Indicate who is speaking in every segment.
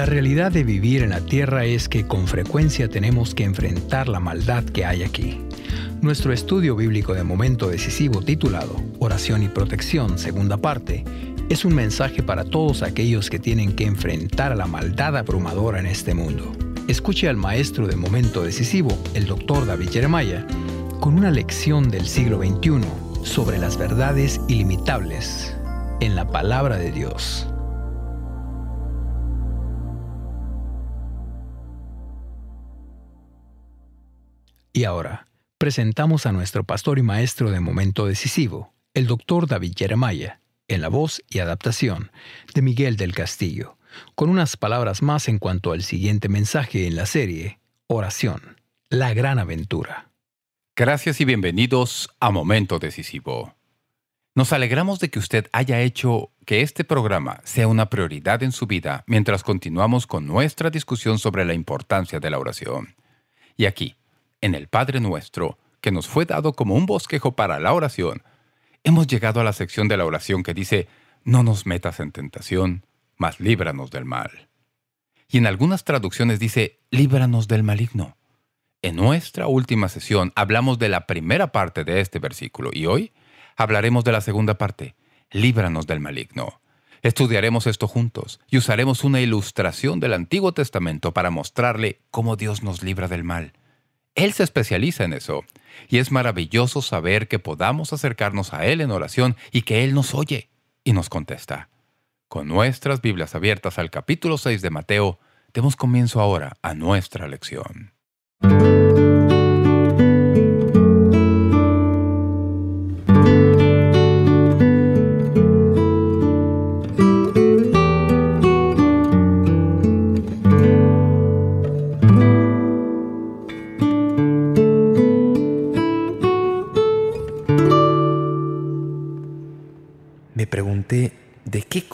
Speaker 1: La realidad de vivir en la Tierra es que con frecuencia tenemos que enfrentar la maldad que hay aquí. Nuestro estudio bíblico de momento decisivo titulado Oración y Protección, segunda parte, es un mensaje para todos aquellos que tienen que enfrentar a la maldad abrumadora en este mundo. Escuche al maestro de momento decisivo, el doctor David Jeremiah, con una lección del siglo XXI sobre las verdades ilimitables en la palabra de Dios. Y ahora, presentamos a nuestro pastor y maestro de momento decisivo, el doctor David Jeremiah, en la voz y adaptación de Miguel del Castillo, con unas palabras más en cuanto al siguiente mensaje en la serie, Oración, la gran aventura.
Speaker 2: Gracias y bienvenidos a Momento Decisivo. Nos alegramos de que usted haya hecho que este programa sea una prioridad en su vida mientras continuamos con nuestra discusión sobre la importancia de la oración. Y aquí, en el Padre Nuestro, que nos fue dado como un bosquejo para la oración, hemos llegado a la sección de la oración que dice «No nos metas en tentación, mas líbranos del mal». Y en algunas traducciones dice «Líbranos del maligno». En nuestra última sesión hablamos de la primera parte de este versículo y hoy hablaremos de la segunda parte, «Líbranos del maligno». Estudiaremos esto juntos y usaremos una ilustración del Antiguo Testamento para mostrarle cómo Dios nos libra del mal. Él se especializa en eso. Y es maravilloso saber que podamos acercarnos a Él en oración y que Él nos oye y nos contesta. Con nuestras Biblias abiertas al capítulo 6 de Mateo, demos comienzo ahora a nuestra lección.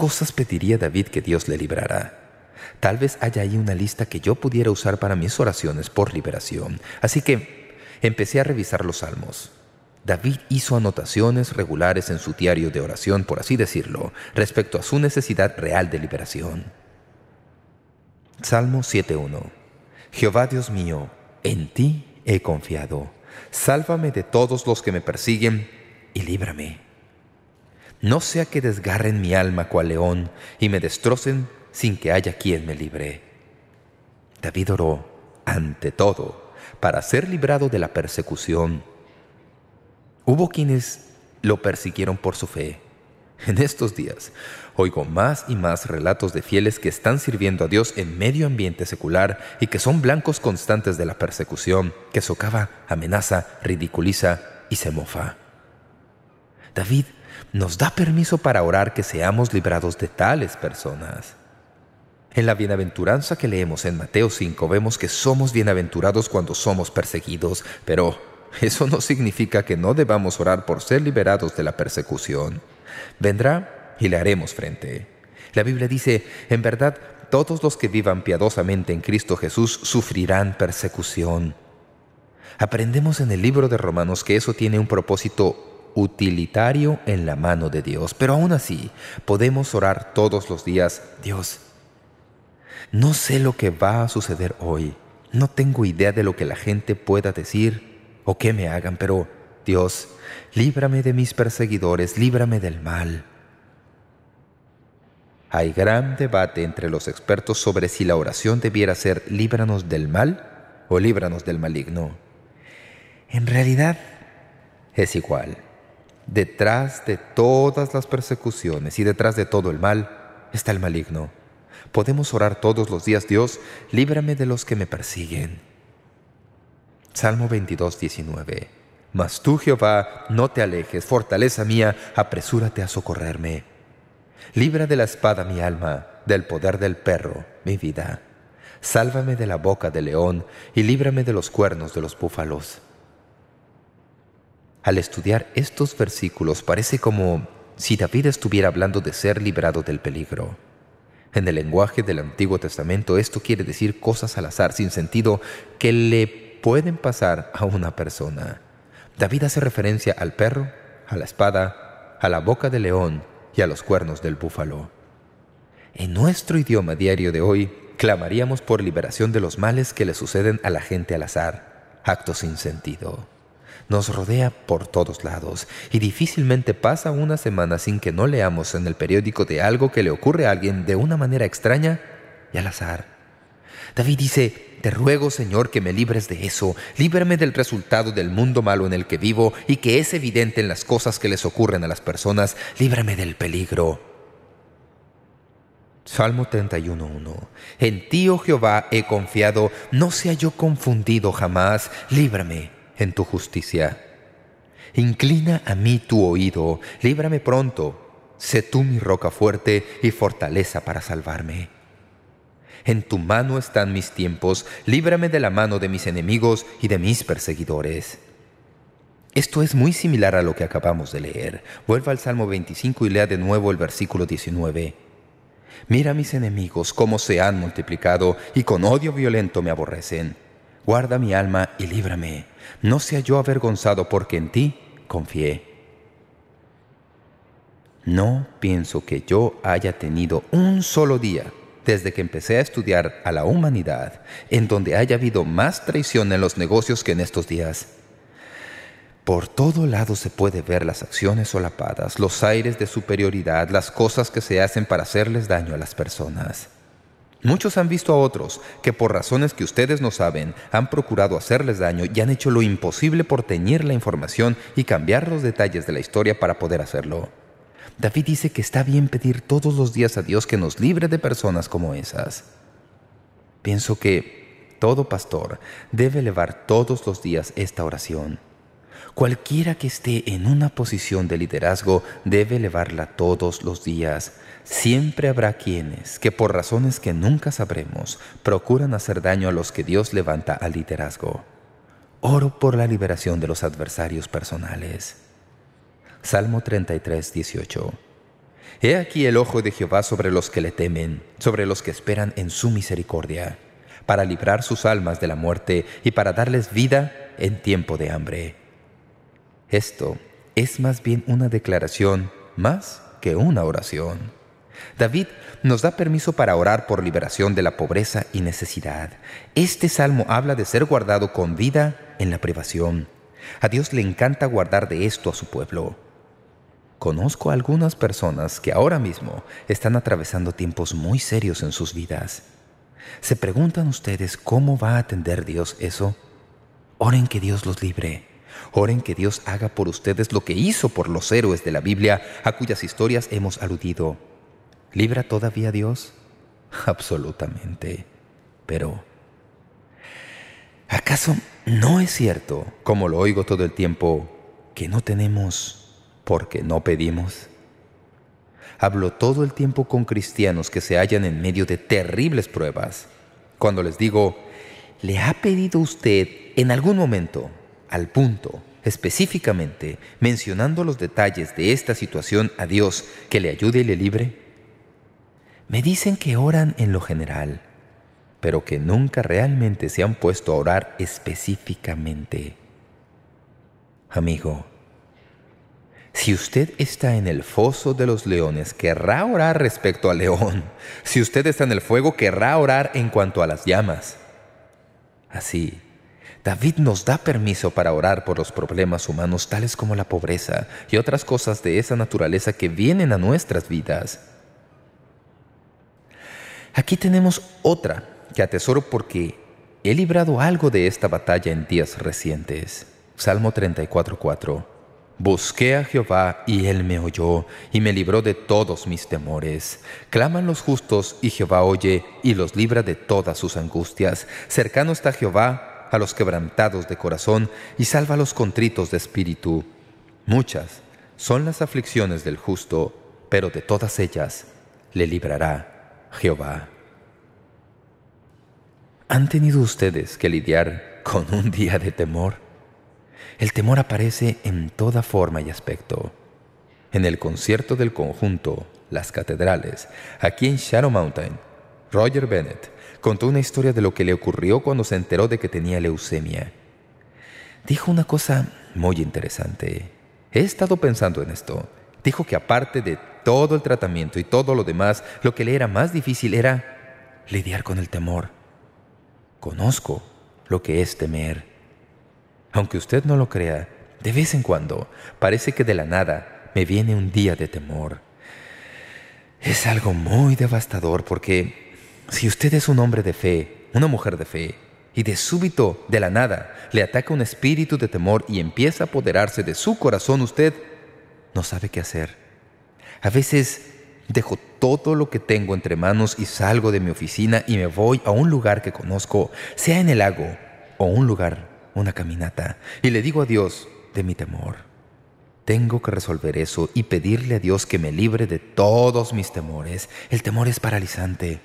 Speaker 3: cosas pediría David que Dios le librara? Tal vez haya ahí una lista que yo pudiera usar para mis oraciones por liberación. Así que empecé a revisar los salmos. David hizo anotaciones regulares en su diario de oración, por así decirlo, respecto a su necesidad real de liberación. Salmo 7.1 Jehová Dios mío, en ti he confiado. Sálvame de todos los que me persiguen y líbrame. No sea que desgarren mi alma cual león y me destrocen sin que haya quien me libre. David oró, ante todo, para ser librado de la persecución. Hubo quienes lo persiguieron por su fe. En estos días oigo más y más relatos de fieles que están sirviendo a Dios en medio ambiente secular y que son blancos constantes de la persecución, que socava, amenaza, ridiculiza y se mofa. David nos da permiso para orar que seamos librados de tales personas. En la bienaventuranza que leemos en Mateo 5 vemos que somos bienaventurados cuando somos perseguidos, pero eso no significa que no debamos orar por ser liberados de la persecución. Vendrá y le haremos frente. La Biblia dice, en verdad, todos los que vivan piadosamente en Cristo Jesús sufrirán persecución. Aprendemos en el libro de Romanos que eso tiene un propósito utilitario en la mano de Dios. Pero aún así, podemos orar todos los días, Dios, no sé lo que va a suceder hoy. No tengo idea de lo que la gente pueda decir o qué me hagan, pero Dios, líbrame de mis perseguidores, líbrame del mal. Hay gran debate entre los expertos sobre si la oración debiera ser líbranos del mal o líbranos del maligno.
Speaker 1: En realidad,
Speaker 3: es igual. Detrás de todas las persecuciones y detrás de todo el mal está el maligno. Podemos orar todos los días, Dios, líbrame de los que me persiguen. Salmo 22, 19. Mas tú, Jehová, no te alejes, fortaleza mía, apresúrate a socorrerme. Libra de la espada mi alma, del poder del perro, mi vida. Sálvame de la boca del león y líbrame de los cuernos de los búfalos. Al estudiar estos versículos parece como si David estuviera hablando de ser librado del peligro. En el lenguaje del Antiguo Testamento esto quiere decir cosas al azar, sin sentido, que le pueden pasar a una persona. David hace referencia al perro, a la espada, a la boca del león y a los cuernos del búfalo. En nuestro idioma diario de hoy, clamaríamos por liberación de los males que le suceden a la gente al azar, actos sin sentido. Nos rodea por todos lados, y difícilmente pasa una semana sin que no leamos en el periódico de algo que le ocurre a alguien de una manera extraña y al azar. David dice, «Te ruego, Señor, que me libres de eso. Líbrame del resultado del mundo malo en el que vivo y que es evidente en las cosas que les ocurren a las personas. Líbrame del peligro». Salmo 31.1 En ti, oh Jehová, he confiado, no sea yo confundido jamás, líbrame en tu justicia. Inclina a mí tu oído, líbrame pronto. Sé tú mi roca fuerte y fortaleza para salvarme. En tu mano están mis tiempos, líbrame de la mano de mis enemigos y de mis perseguidores. Esto es muy similar a lo que acabamos de leer. Vuelva al Salmo 25 y lea de nuevo el versículo 19. Mira mis enemigos cómo se han multiplicado y con odio violento me aborrecen. Guarda mi alma y líbrame. No sea yo avergonzado porque en ti confié. No pienso que yo haya tenido un solo día desde que empecé a estudiar a la humanidad en donde haya habido más traición en los negocios que en estos días. Por todo lado se puede ver las acciones solapadas, los aires de superioridad, las cosas que se hacen para hacerles daño a las personas. Muchos han visto a otros que por razones que ustedes no saben han procurado hacerles daño y han hecho lo imposible por teñir la información y cambiar los detalles de la historia para poder hacerlo. David dice que está bien pedir todos los días a Dios que nos libre de personas como esas. Pienso que todo pastor debe elevar todos los días esta oración. Cualquiera que esté en una posición de liderazgo debe elevarla todos los días. Siempre habrá quienes, que por razones que nunca sabremos, procuran hacer daño a los que Dios levanta al liderazgo. Oro por la liberación de los adversarios personales. Salmo 33, 18. He aquí el ojo de Jehová sobre los que le temen, sobre los que esperan en su misericordia, para librar sus almas de la muerte y para darles vida en tiempo de hambre. Esto es más bien una declaración más que una oración. David nos da permiso para orar por liberación de la pobreza y necesidad. Este salmo habla de ser guardado con vida en la privación. A Dios le encanta guardar de esto a su pueblo. Conozco a algunas personas que ahora mismo están atravesando tiempos muy serios en sus vidas. ¿Se preguntan ustedes cómo va a atender Dios eso? Oren que Dios los libre. Oren que Dios haga por ustedes lo que hizo por los héroes de la Biblia a cuyas historias hemos aludido. ¿Libra todavía Dios? Absolutamente. Pero, ¿acaso no es cierto, como lo oigo todo el tiempo, que no tenemos porque no pedimos? Hablo todo el tiempo con cristianos que se hallan en medio de terribles pruebas. Cuando les digo, ¿le ha pedido usted en algún momento, al punto, específicamente, mencionando los detalles de esta situación a Dios que le ayude y le libre? Me dicen que oran en lo general, pero que nunca realmente se han puesto a orar específicamente. Amigo, si usted está en el foso de los leones, querrá orar respecto al león. Si usted está en el fuego, querrá orar en cuanto a las llamas. Así, David nos da permiso para orar por los problemas humanos tales como la pobreza y otras cosas de esa naturaleza que vienen a nuestras vidas. Aquí tenemos otra que atesoro porque he librado algo de esta batalla en días recientes. Salmo 34.4 Busqué a Jehová y Él me oyó, y me libró de todos mis temores. Claman los justos, y Jehová oye, y los libra de todas sus angustias. Cercano está Jehová a los quebrantados de corazón, y salva a los contritos de espíritu. Muchas son las aflicciones del justo, pero de todas ellas le librará Jehová. ¿Han tenido ustedes que lidiar con un día de temor? El temor aparece en toda forma y aspecto. En el concierto del conjunto Las Catedrales, aquí en Shadow Mountain, Roger Bennett contó una historia de lo que le ocurrió cuando se enteró de que tenía leucemia. Dijo una cosa muy interesante. He estado pensando en esto. Dijo que aparte de todo el tratamiento y todo lo demás, lo que le era más difícil era lidiar con el temor. Conozco lo que es temer. Aunque usted no lo crea, de vez en cuando parece que de la nada me viene un día de temor. Es algo muy devastador porque si usted es un hombre de fe, una mujer de fe, y de súbito, de la nada, le ataca un espíritu de temor y empieza a apoderarse de su corazón, usted no sabe qué hacer. A veces dejo todo lo que tengo entre manos y salgo de mi oficina y me voy a un lugar que conozco, sea en el lago o un lugar, una caminata, y le digo a Dios de mi temor. Tengo que resolver eso y pedirle a Dios que me libre de todos mis temores. El temor es paralizante.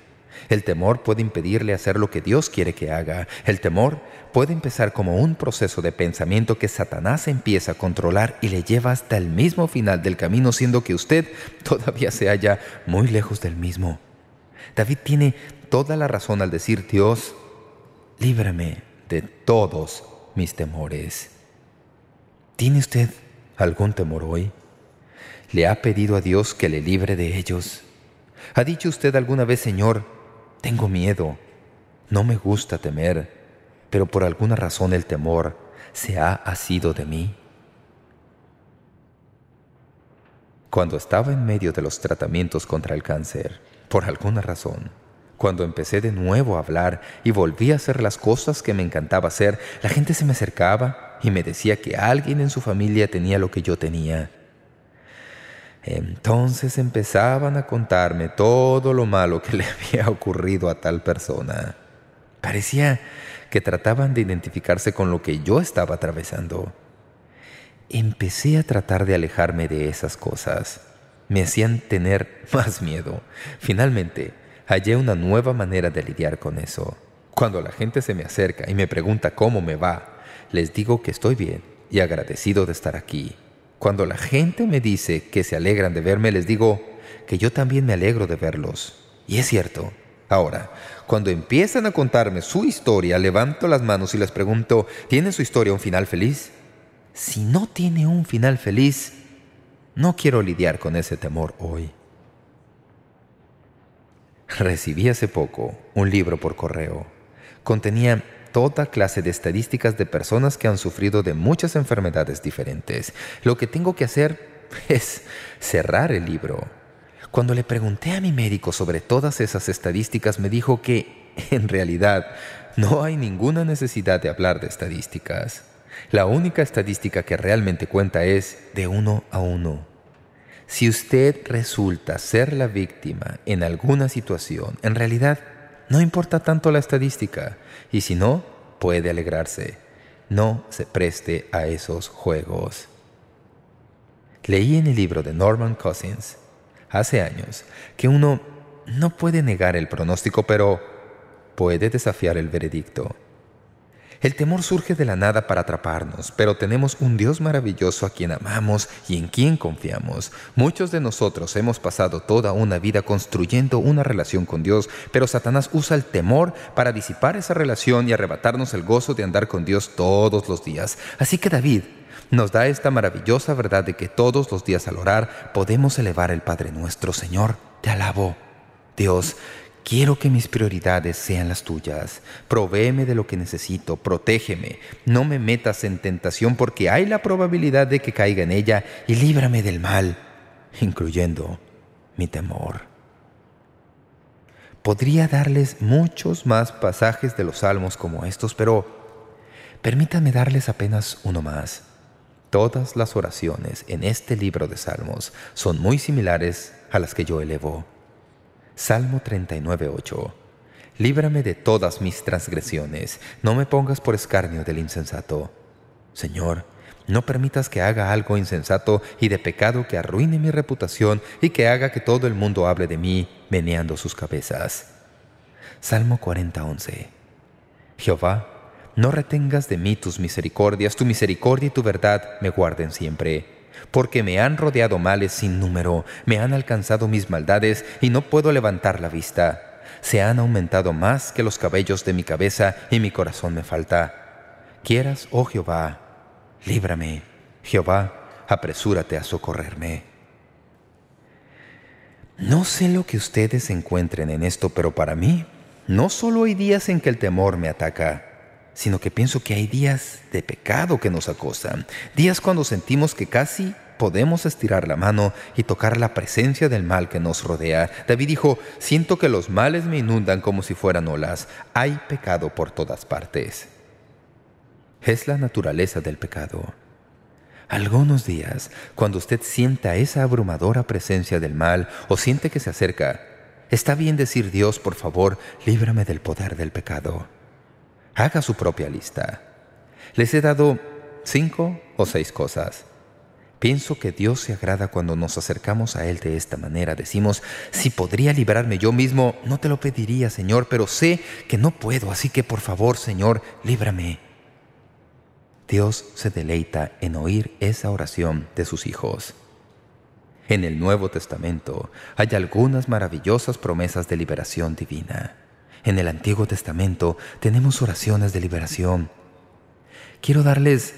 Speaker 3: El temor puede impedirle hacer lo que Dios quiere que haga. El temor puede empezar como un proceso de pensamiento que Satanás empieza a controlar y le lleva hasta el mismo final del camino, siendo que usted todavía se halla muy lejos del mismo. David tiene toda la razón al decir, Dios, líbrame de todos mis temores. ¿Tiene usted algún temor hoy? ¿Le ha pedido a Dios que le libre de ellos? ¿Ha dicho usted alguna vez, Señor, tengo miedo. No me gusta temer, pero por alguna razón el temor se ha asido de mí. Cuando estaba en medio de los tratamientos contra el cáncer, por alguna razón, cuando empecé de nuevo a hablar y volví a hacer las cosas que me encantaba hacer, la gente se me acercaba y me decía que alguien en su familia tenía lo que yo tenía. Entonces empezaban a contarme todo lo malo que le había ocurrido a tal persona. Parecía que trataban de identificarse con lo que yo estaba atravesando. Empecé a tratar de alejarme de esas cosas. Me hacían tener más miedo. Finalmente, hallé una nueva manera de lidiar con eso. Cuando la gente se me acerca y me pregunta cómo me va, les digo que estoy bien y agradecido de estar aquí cuando la gente me dice que se alegran de verme, les digo que yo también me alegro de verlos. Y es cierto. Ahora, cuando empiezan a contarme su historia, levanto las manos y les pregunto, ¿tiene su historia un final feliz? Si no tiene un final feliz, no quiero lidiar con ese temor hoy. Recibí hace poco un libro por correo. Contenía toda clase de estadísticas de personas que han sufrido de muchas enfermedades diferentes. Lo que tengo que hacer es cerrar el libro. Cuando le pregunté a mi médico sobre todas esas estadísticas, me dijo que, en realidad, no hay ninguna necesidad de hablar de estadísticas. La única estadística que realmente cuenta es de uno a uno. Si usted resulta ser la víctima en alguna situación, en realidad no importa tanto la estadística, y si no, puede alegrarse. No se preste a esos juegos. Leí en el libro de Norman Cousins, hace años, que uno no puede negar el pronóstico, pero puede desafiar el veredicto. El temor surge de la nada para atraparnos, pero tenemos un Dios maravilloso a quien amamos y en quien confiamos. Muchos de nosotros hemos pasado toda una vida construyendo una relación con Dios, pero Satanás usa el temor para disipar esa relación y arrebatarnos el gozo de andar con Dios todos los días. Así que David nos da esta maravillosa verdad de que todos los días al orar podemos elevar el Padre nuestro, Señor, te alabo. Dios, Quiero que mis prioridades sean las tuyas. Provéeme de lo que necesito, protégeme. No me metas en tentación porque hay la probabilidad de que caiga en ella y líbrame del mal, incluyendo mi temor. Podría darles muchos más pasajes de los salmos como estos, pero permítanme darles apenas uno más. Todas las oraciones en este libro de salmos son muy similares a las que yo elevo. Salmo 39.8 Líbrame de todas mis transgresiones. No me pongas por escarnio del insensato. Señor, no permitas que haga algo insensato y de pecado que arruine mi reputación y que haga que todo el mundo hable de mí, meneando sus cabezas. Salmo 40.11 Jehová, no retengas de mí tus misericordias, tu misericordia y tu verdad me guarden siempre porque me han rodeado males sin número, me han alcanzado mis maldades y no puedo levantar la vista. Se han aumentado más que los cabellos de mi cabeza y mi corazón me falta. Quieras, oh Jehová, líbrame. Jehová, apresúrate a socorrerme. No sé lo que ustedes encuentren en esto, pero para mí, no solo hay días en que el temor me ataca, sino que pienso que hay días de pecado que nos acosan, días cuando sentimos que casi podemos estirar la mano y tocar la presencia del mal que nos rodea. David dijo, «Siento que los males me inundan como si fueran olas. Hay pecado por todas partes». Es la naturaleza del pecado. Algunos días, cuando usted sienta esa abrumadora presencia del mal o siente que se acerca, está bien decir «Dios, por favor, líbrame del poder del pecado». Haga su propia lista. Les he dado cinco o seis cosas. Pienso que Dios se agrada cuando nos acercamos a Él de esta manera. Decimos, si podría librarme yo mismo, no te lo pediría, Señor, pero sé que no puedo, así que por favor, Señor, líbrame. Dios se deleita en oír esa oración de sus hijos. En el Nuevo Testamento hay algunas maravillosas promesas de liberación divina. En el Antiguo Testamento tenemos oraciones de liberación. Quiero darles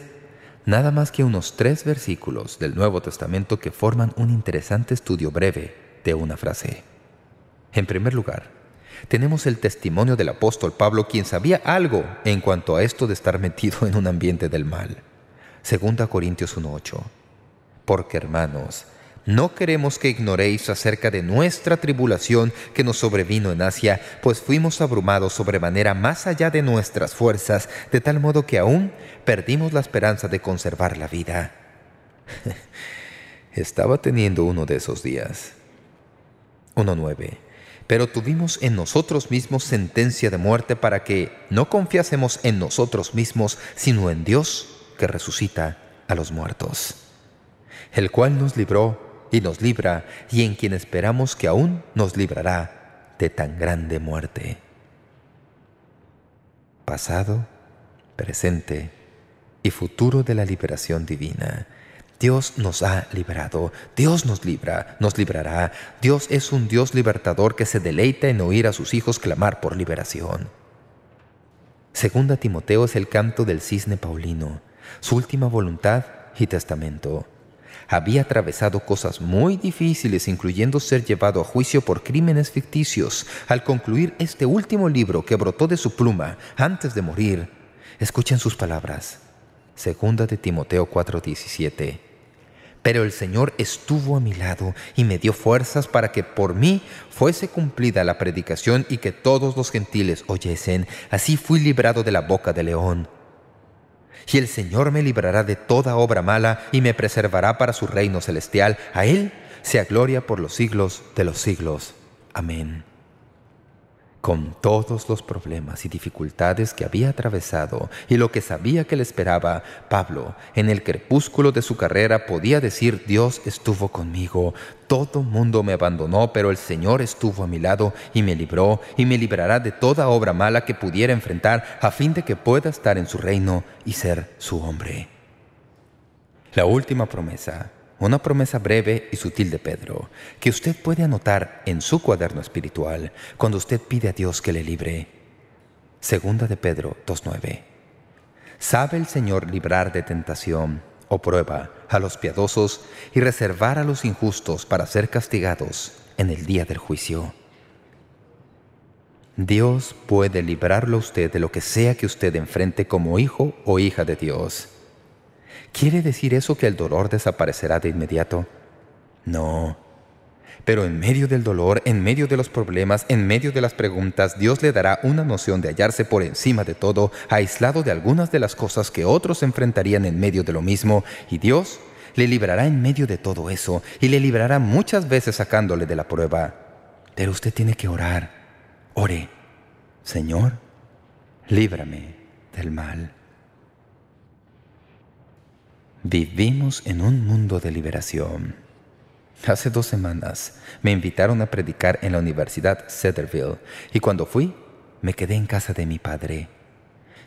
Speaker 3: nada más que unos tres versículos del Nuevo Testamento que forman un interesante estudio breve de una frase. En primer lugar, tenemos el testimonio del apóstol Pablo quien sabía algo en cuanto a esto de estar metido en un ambiente del mal. Segunda Corintios 1.8 Porque, hermanos, no queremos que ignoréis acerca de nuestra tribulación que nos sobrevino en Asia, pues fuimos abrumados sobremanera más allá de nuestras fuerzas, de tal modo que aún perdimos la esperanza de conservar la vida. Estaba teniendo uno de esos días. 1.9 Pero tuvimos en nosotros mismos sentencia de muerte para que no confiásemos en nosotros mismos, sino en Dios que resucita a los muertos, el cual nos libró y nos libra, y en quien esperamos que aún nos librará de tan grande muerte. Pasado, presente y futuro de la liberación divina. Dios nos ha librado, Dios nos libra, nos librará. Dios es un Dios libertador que se deleita en oír a sus hijos clamar por liberación. Segunda Timoteo es el canto del cisne paulino, su última voluntad y testamento había atravesado cosas muy difíciles, incluyendo ser llevado a juicio por crímenes ficticios. Al concluir este último libro que brotó de su pluma antes de morir, escuchen sus palabras. Segunda de Timoteo 4.17 pero el Señor estuvo a mi lado y me dio fuerzas para que por mí fuese cumplida la predicación y que todos los gentiles oyesen. Así fui librado de la boca del león y el Señor me librará de toda obra mala y me preservará para su reino celestial. A Él sea gloria por los siglos de los siglos. Amén con todos los problemas y dificultades que había atravesado y lo que sabía que le esperaba, Pablo, en el crepúsculo de su carrera, podía decir «Dios estuvo conmigo, todo mundo me abandonó, pero el Señor estuvo a mi lado y me libró y me librará de toda obra mala que pudiera enfrentar a fin de que pueda estar en su reino y ser su hombre». La última promesa una promesa breve y sutil de Pedro, que usted puede anotar en su cuaderno espiritual cuando usted pide a Dios que le libre. Segunda de Pedro 2.9 ¿Sabe el Señor librar de tentación o prueba a los piadosos y reservar a los injustos para ser castigados en el día del juicio? Dios puede librarlo a usted de lo que sea que usted enfrente como hijo o hija de Dios. ¿Quiere decir eso que el dolor desaparecerá de inmediato? No. Pero en medio del dolor, en medio de los problemas, en medio de las preguntas, Dios le dará una noción de hallarse por encima de todo, aislado de algunas de las cosas que otros enfrentarían en medio de lo mismo, y Dios le librará en medio de todo eso, y le librará muchas veces sacándole de la prueba. Pero usted tiene que orar. Ore. Señor, líbrame del mal. Vivimos en un mundo de liberación. Hace dos semanas me invitaron a predicar en la Universidad Cedarville y cuando fui, me quedé en casa de mi padre.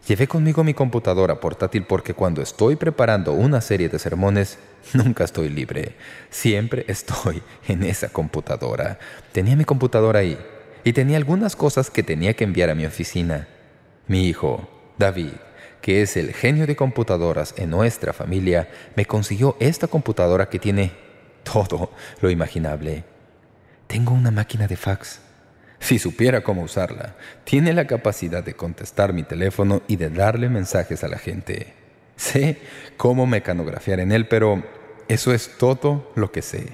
Speaker 3: Llevé conmigo mi computadora portátil porque cuando estoy preparando una serie de sermones, nunca estoy libre. Siempre estoy en esa computadora. Tenía mi computadora ahí y tenía algunas cosas que tenía que enviar a mi oficina. Mi hijo, David, que es el genio de computadoras en nuestra familia, me consiguió esta computadora que tiene todo lo imaginable. Tengo una máquina de fax. Si supiera cómo usarla, tiene la capacidad de contestar mi teléfono y de darle mensajes a la gente. Sé cómo mecanografiar en él, pero eso es todo lo que sé.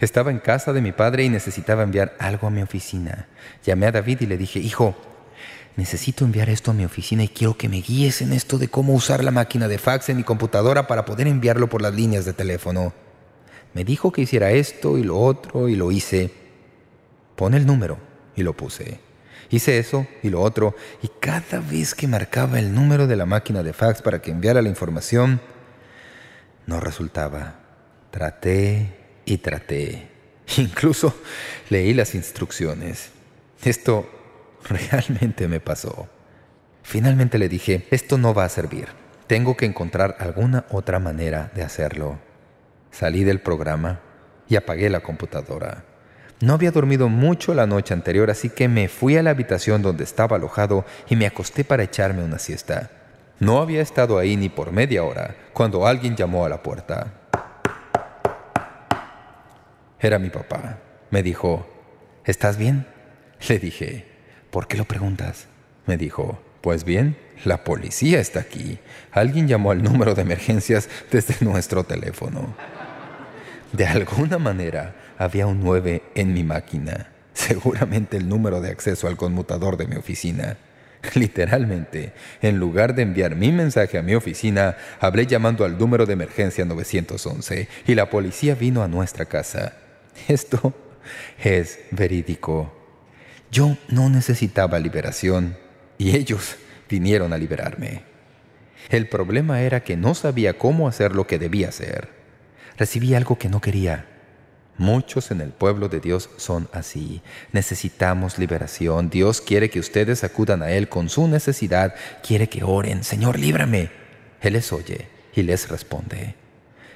Speaker 3: Estaba en casa de mi padre y necesitaba enviar algo a mi oficina. Llamé a David y le dije, «Hijo, necesito enviar esto a mi oficina y quiero que me guíes en esto de cómo usar la máquina de fax en mi computadora para poder enviarlo por las líneas de teléfono. Me dijo que hiciera esto y lo otro y lo hice. Pone el número y lo puse. Hice eso y lo otro y cada vez que marcaba el número de la máquina de fax para que enviara la información, no resultaba. Traté y traté. Incluso leí las instrucciones. Esto Realmente me pasó. Finalmente le dije, esto no va a servir. Tengo que encontrar alguna otra manera de hacerlo. Salí del programa y apagué la computadora. No había dormido mucho la noche anterior, así que me fui a la habitación donde estaba alojado y me acosté para echarme una siesta. No había estado ahí ni por media hora cuando alguien llamó a la puerta. Era mi papá. Me dijo, «¿Estás bien?» Le dije, ¿Por qué lo preguntas? Me dijo. Pues bien, la policía está aquí. Alguien llamó al número de emergencias desde nuestro teléfono. De alguna manera, había un 9 en mi máquina. Seguramente el número de acceso al conmutador de mi oficina. Literalmente, en lugar de enviar mi mensaje a mi oficina, hablé llamando al número de emergencia 911 y la policía vino a nuestra casa. Esto es verídico. Yo no necesitaba liberación y ellos vinieron a liberarme. El problema era que no sabía cómo hacer lo que debía hacer. Recibí algo que no quería. Muchos en el pueblo de Dios son así. Necesitamos liberación. Dios quiere que ustedes acudan a Él con su necesidad. Quiere que oren. «Señor, líbrame». Él les oye y les responde.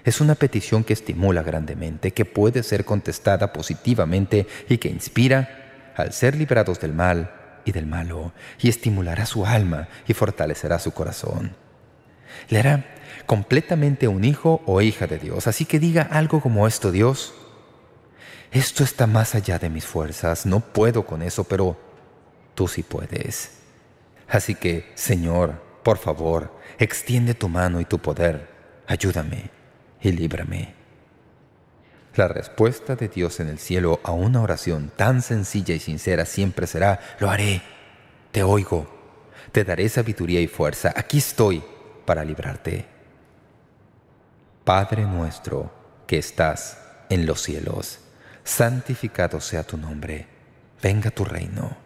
Speaker 3: Es una petición que estimula grandemente, que puede ser contestada positivamente y que inspira al ser liberados del mal y del malo, y estimulará su alma y fortalecerá su corazón. Le hará completamente un hijo o hija de Dios, así que diga algo como esto, Dios. Esto está más allá de mis fuerzas, no puedo con eso, pero tú sí puedes. Así que, Señor, por favor, extiende tu mano y tu poder, ayúdame y líbrame. La respuesta de Dios en el cielo a una oración tan sencilla y sincera siempre será «Lo haré, te oigo, te daré sabiduría y fuerza, aquí estoy para librarte». Padre nuestro que estás en los cielos, santificado sea tu nombre, venga tu reino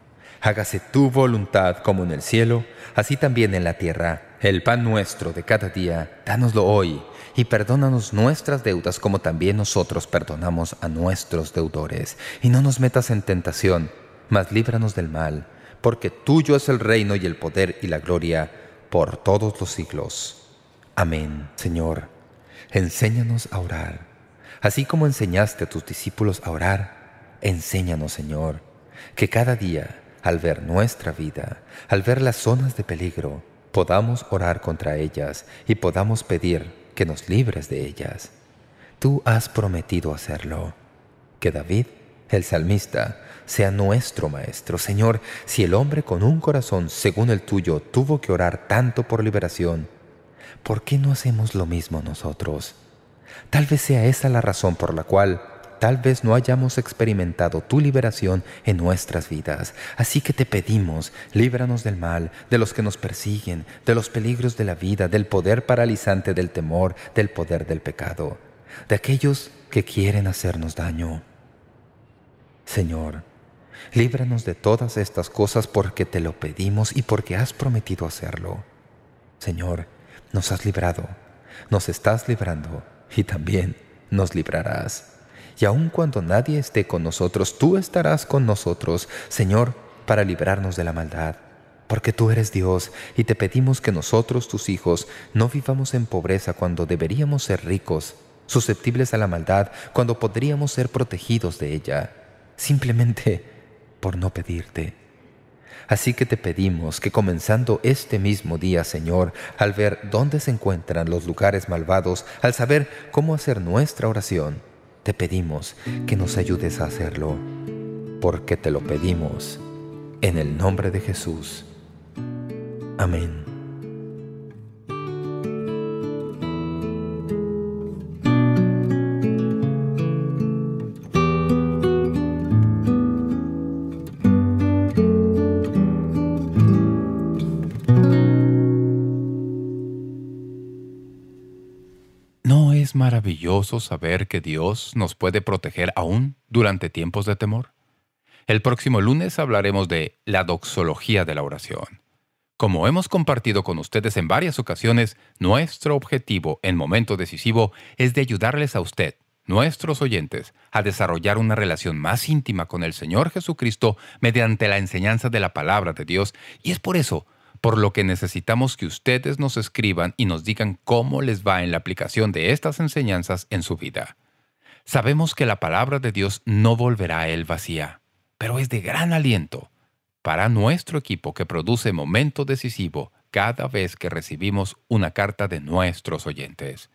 Speaker 3: Hágase tu voluntad como en el cielo, así también en la tierra. El pan nuestro de cada día, dánoslo hoy, y perdónanos nuestras deudas como también nosotros perdonamos a nuestros deudores. Y no nos metas en tentación, mas líbranos del mal, porque tuyo es el reino y el poder y la gloria por todos los siglos. Amén. Señor, enséñanos a orar. Así como enseñaste a tus discípulos a orar, enséñanos, Señor, que cada día al ver nuestra vida, al ver las zonas de peligro, podamos orar contra ellas y podamos pedir que nos libres de ellas. Tú has prometido hacerlo. Que David, el salmista, sea nuestro maestro. Señor, si el hombre con un corazón según el tuyo tuvo que orar tanto por liberación, ¿por qué no hacemos lo mismo nosotros? Tal vez sea esa la razón por la cual tal vez no hayamos experimentado tu liberación en nuestras vidas. Así que te pedimos, líbranos del mal, de los que nos persiguen, de los peligros de la vida, del poder paralizante del temor, del poder del pecado, de aquellos que quieren hacernos daño. Señor, líbranos de todas estas cosas porque te lo pedimos y porque has prometido hacerlo. Señor, nos has librado, nos estás librando y también nos librarás y aun cuando nadie esté con nosotros, Tú estarás con nosotros, Señor, para librarnos de la maldad. Porque Tú eres Dios, y te pedimos que nosotros, Tus hijos, no vivamos en pobreza cuando deberíamos ser ricos, susceptibles a la maldad cuando podríamos ser protegidos de ella, simplemente por no pedirte. Así que te pedimos que comenzando este mismo día, Señor, al ver dónde se encuentran los lugares malvados, al saber cómo hacer nuestra oración, te pedimos que nos ayudes a hacerlo, porque te lo pedimos en el nombre de Jesús. Amén.
Speaker 2: saber que Dios nos puede proteger aún durante tiempos de temor? El próximo lunes hablaremos de la doxología de la oración. Como hemos compartido con ustedes en varias ocasiones, nuestro objetivo en momento decisivo es de ayudarles a usted, nuestros oyentes, a desarrollar una relación más íntima con el Señor Jesucristo mediante la enseñanza de la palabra de Dios y es por eso por lo que necesitamos que ustedes nos escriban y nos digan cómo les va en la aplicación de estas enseñanzas en su vida. Sabemos que la palabra de Dios no volverá a él vacía, pero es de gran aliento para nuestro equipo que produce momento decisivo cada vez que recibimos una carta de nuestros oyentes.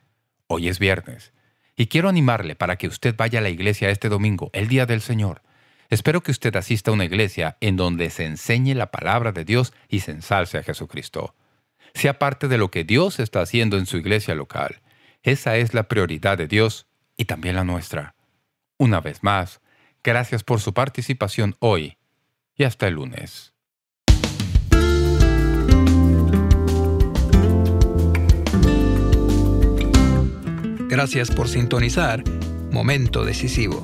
Speaker 2: Hoy es viernes, y quiero animarle para que usted vaya a la iglesia este domingo, el Día del Señor, Espero que usted asista a una iglesia en donde se enseñe la palabra de Dios y se ensalce a Jesucristo. Sea parte de lo que Dios está haciendo en su iglesia local. Esa es la prioridad de Dios y también la nuestra. Una vez más, gracias por su participación hoy y hasta el
Speaker 1: lunes. Gracias por sintonizar Momento Decisivo.